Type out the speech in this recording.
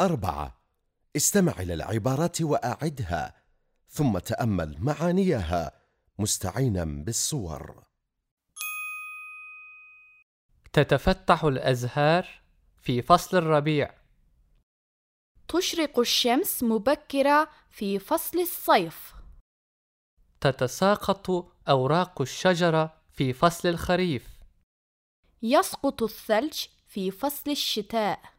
أربعة. استمع إلى العبارات وأعدها ثم تأمل معانيها مستعينا بالصور. تتفتح الأزهار في فصل الربيع. تشرق الشمس مبكرة في فصل الصيف. تتساقط أوراق الشجرة في فصل الخريف. يسقط الثلج في فصل الشتاء.